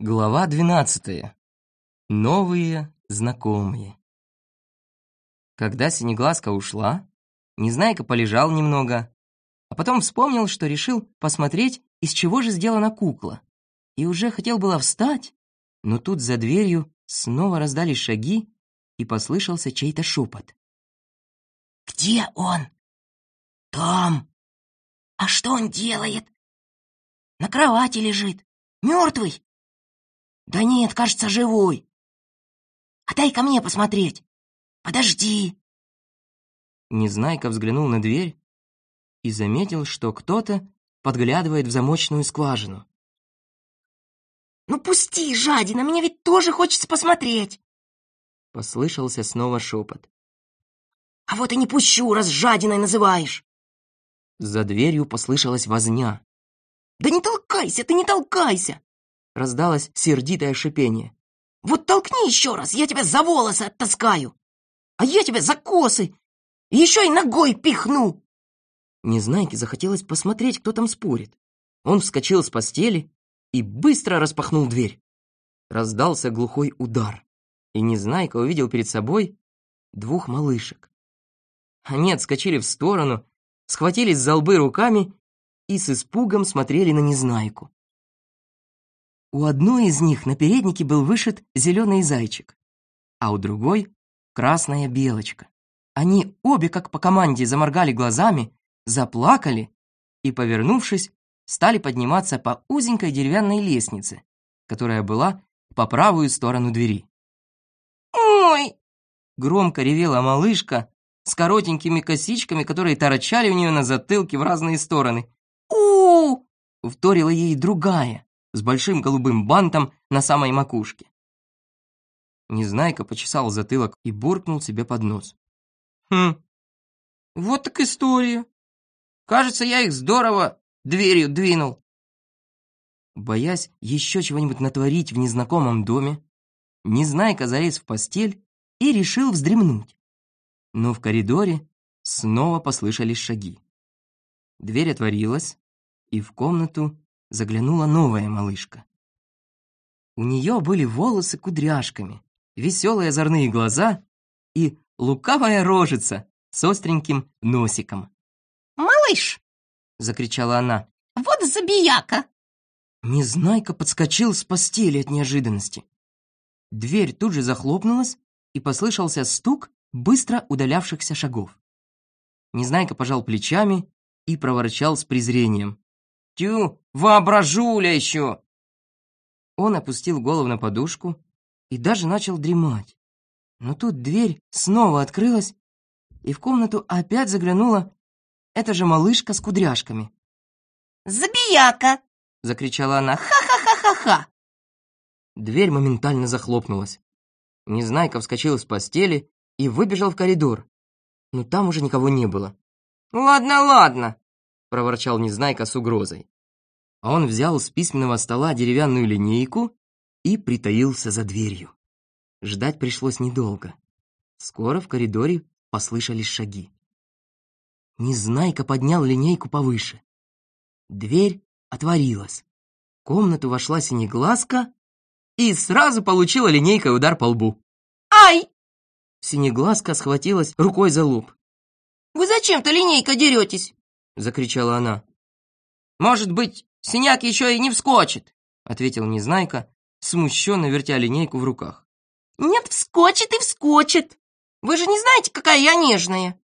Глава двенадцатая. Новые знакомые. Когда Синеглазка ушла, Незнайка полежал немного, а потом вспомнил, что решил посмотреть, из чего же сделана кукла, и уже хотел было встать, но тут за дверью снова раздались шаги, и послышался чей-то шепот. «Где он?» «Там». «А что он делает?» «На кровати лежит. Мертвый?» «Да нет, кажется, живой. А дай ко мне посмотреть. Подожди». Незнайка взглянул на дверь и заметил, что кто-то подглядывает в замочную скважину. «Ну пусти, жадина, мне ведь тоже хочется посмотреть!» Послышался снова шепот. «А вот и не пущу, раз жадиной называешь!» За дверью послышалась возня. «Да не толкайся, ты не толкайся!» Раздалось сердитое шипение. «Вот толкни еще раз, я тебя за волосы оттаскаю! А я тебя за косы! Еще и ногой пихну!» Незнайке захотелось посмотреть, кто там спорит. Он вскочил с постели и быстро распахнул дверь. Раздался глухой удар, и Незнайка увидел перед собой двух малышек. Они отскочили в сторону, схватились за лбы руками и с испугом смотрели на Незнайку. У одной из них на переднике был вышит зеленый зайчик, а у другой — красная белочка. Они обе, как по команде, заморгали глазами, заплакали и, повернувшись, стали подниматься по узенькой деревянной лестнице, которая была по правую сторону двери. «Ой!» — громко ревела малышка с коротенькими косичками, которые торчали у нее на затылке в разные стороны. у вторила ей другая, с большим голубым бантом на самой макушке. Незнайка почесал затылок и буркнул себе под нос. «Хм, вот так история. Кажется, я их здорово дверью двинул». Боясь еще чего-нибудь натворить в незнакомом доме, Незнайка залез в постель и решил вздремнуть. Но в коридоре снова послышались шаги. Дверь отворилась, и в комнату заглянула новая малышка. У нее были волосы кудряшками, веселые озорные глаза и лукавая рожица с остреньким носиком. «Малыш!» — закричала она. «Вот забияка!» Незнайка подскочил с постели от неожиданности. Дверь тут же захлопнулась, и послышался стук быстро удалявшихся шагов. Незнайка пожал плечами и проворчал с презрением. Тю, воображуля еще!» Он опустил голову на подушку и даже начал дремать. Но тут дверь снова открылась, и в комнату опять заглянула эта же малышка с кудряшками. «Забияка!» — закричала она. «Ха-ха-ха-ха-ха!» Дверь моментально захлопнулась. Незнайка вскочил с постели и выбежал в коридор. Но там уже никого не было. «Ладно, ладно!» — проворчал Незнайка с угрозой. А он взял с письменного стола деревянную линейку и притаился за дверью. Ждать пришлось недолго. Скоро в коридоре послышались шаги. Незнайка поднял линейку повыше. Дверь отворилась. В комнату вошла синеглазка и сразу получила линейкой удар по лбу. «Ай!» Синеглазка схватилась рукой за лоб. «Вы зачем-то линейка деретесь?» Закричала она. «Может быть, синяк еще и не вскочит», ответил Незнайка, смущенно вертя линейку в руках. «Нет, вскочит и вскочит. Вы же не знаете, какая я нежная.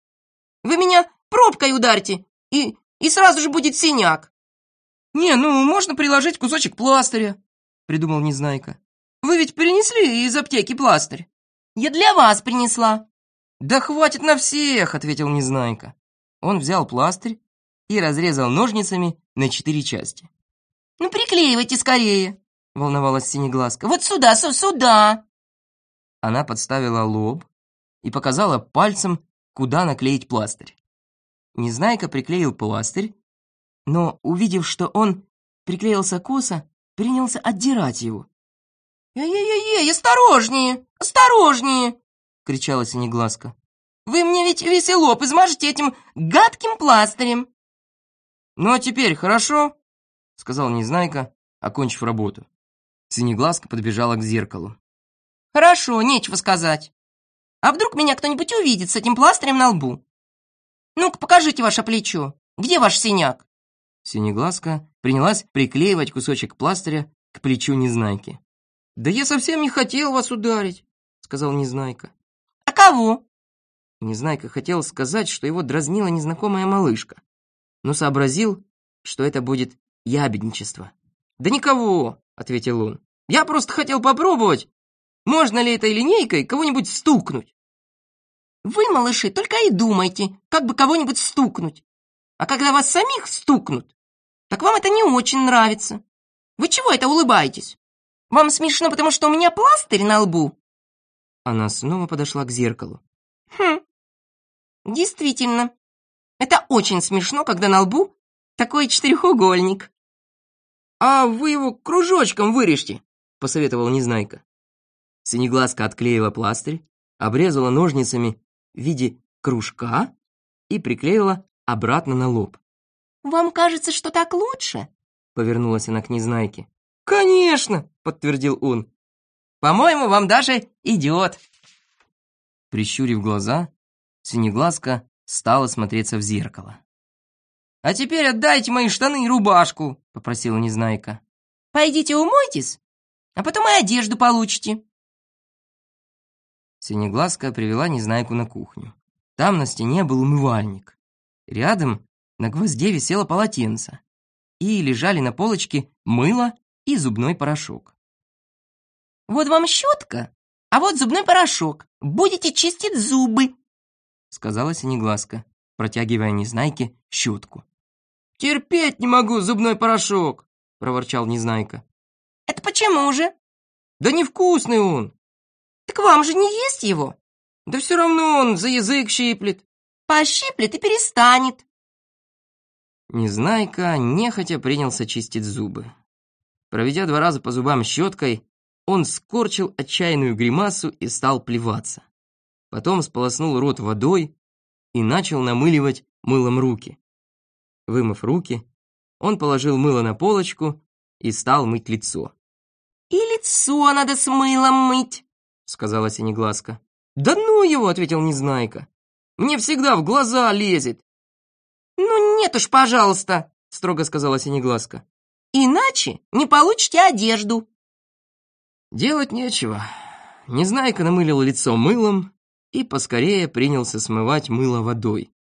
Вы меня пробкой ударьте, и, и сразу же будет синяк». «Не, ну, можно приложить кусочек пластыря», придумал Незнайка. «Вы ведь принесли из аптеки пластырь?» «Я для вас принесла». «Да хватит на всех», — ответил Незнайка. Он взял пластырь и разрезал ножницами на четыре части. «Ну, приклеивайте скорее!» — волновалась Синеглазка. «Вот сюда, сюда!» Она подставила лоб и показала пальцем, куда наклеить пластырь. Незнайка приклеил пластырь, но, увидев, что он приклеился косо, принялся отдирать его. «Эй-ей-ей, осторожнее, осторожнее!» — кричала Синеглазка. «Вы мне ведь весь лоб измажете этим гадким пластырем!» «Ну а теперь хорошо?» — сказал Незнайка, окончив работу. Синеглазка подбежала к зеркалу. Хорошо, нечего сказать. А вдруг меня кто-нибудь увидит с этим пластырем на лбу? Ну-ка, покажите ваше плечо. Где ваш синяк? Синеглазка принялась приклеивать кусочек пластыря к плечу Незнайки. «Да я совсем не хотел вас ударить», — сказал Незнайка. А кого? Незнайка хотел сказать, что его дразнила незнакомая малышка, но сообразил, что это будет ябедничество. «Да никого», — ответил он. «Я просто хотел попробовать, можно ли этой линейкой кого-нибудь стукнуть?» Вы, малыши, только и думайте, как бы кого-нибудь стукнуть. А когда вас самих стукнут, так вам это не очень нравится. Вы чего это улыбаетесь? Вам смешно, потому что у меня пластырь на лбу?» Она снова подошла к зеркалу. «Хм, действительно, это очень смешно, когда на лбу такой четырехугольник». «А вы его кружочком вырежьте», — посоветовал Незнайка. Синеглазка отклеила пластырь, обрезала ножницами в виде кружка и приклеила обратно на лоб. «Вам кажется, что так лучше?» — повернулась она к Незнайке. «Конечно!» — подтвердил он. «По-моему, вам даже идет!» Прищурив глаза, Синеглазка стала смотреться в зеркало. «А теперь отдайте мои штаны и рубашку!» — попросила Незнайка. «Пойдите умойтесь, а потом и одежду получите!» Синеглазка привела Незнайку на кухню. Там на стене был умывальник. Рядом на гвозде висело полотенце. И лежали на полочке мыло и зубной порошок. «Вот вам щетка, а вот зубной порошок. Будете чистить зубы», — сказала Синеглазка, протягивая Незнайке щетку. «Терпеть не могу зубной порошок», — проворчал Незнайка. «Это почему же?» «Да невкусный он». «Так вам же не есть его?» «Да все равно он за язык щиплет». «Пощиплет и перестанет». Незнайка нехотя принялся чистить зубы. Проведя два раза по зубам щеткой, он скорчил отчаянную гримасу и стал плеваться. Потом сполоснул рот водой и начал намыливать мылом руки. Вымыв руки, он положил мыло на полочку и стал мыть лицо. «И лицо надо с мылом мыть», — сказала Синеглазка. «Да ну его!» — ответил Незнайка. «Мне всегда в глаза лезет!» «Ну нет уж, пожалуйста!» — строго сказала Синеглазка. Иначе не получите одежду. Делать нечего. Незнайка намылил лицо мылом и поскорее принялся смывать мыло водой.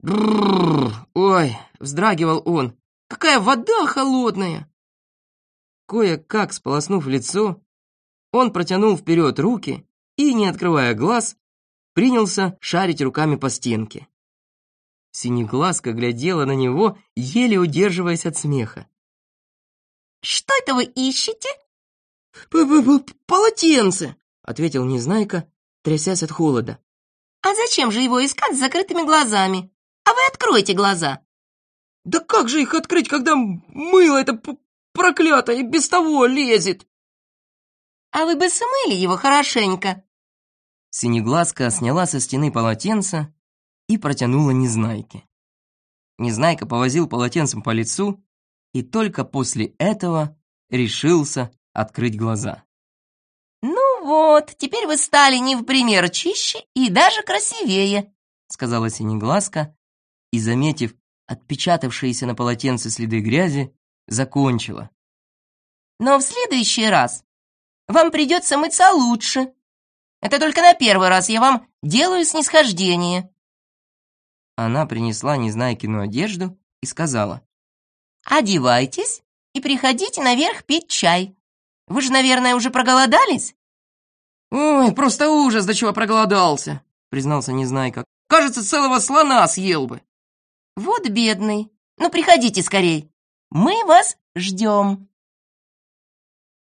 Бррр, ой, вздрагивал он. Какая вода холодная! Кое-как сполоснув лицо, он протянул вперед руки и, не открывая глаз, принялся шарить руками по стенке. Синеглазка глядела на него, еле удерживаясь от смеха. «Что это вы ищете?» П -п -п «Полотенце», — ответил Незнайка, трясясь от холода. «А зачем же его искать с закрытыми глазами? А вы откройте глаза». «Да как же их открыть, когда мыло это проклятое без того лезет?» «А вы бы смыли его хорошенько». Синеглазка сняла со стены полотенце и протянула Незнайке. Незнайка повозил полотенцем по лицу и только после этого решился открыть глаза. «Ну вот, теперь вы стали не в пример чище и даже красивее», сказала Синеглазка и, заметив отпечатавшиеся на полотенце следы грязи, закончила. «Но в следующий раз вам придется мыться лучше. Это только на первый раз я вам делаю снисхождение». Она принесла Незнайкину одежду и сказала. Одевайтесь и приходите наверх пить чай. Вы же, наверное, уже проголодались?» «Ой, просто ужас, до чего проголодался!» признался Незнайка. «Кажется, целого слона съел бы!» «Вот бедный! Ну, приходите скорей! Мы вас ждем!»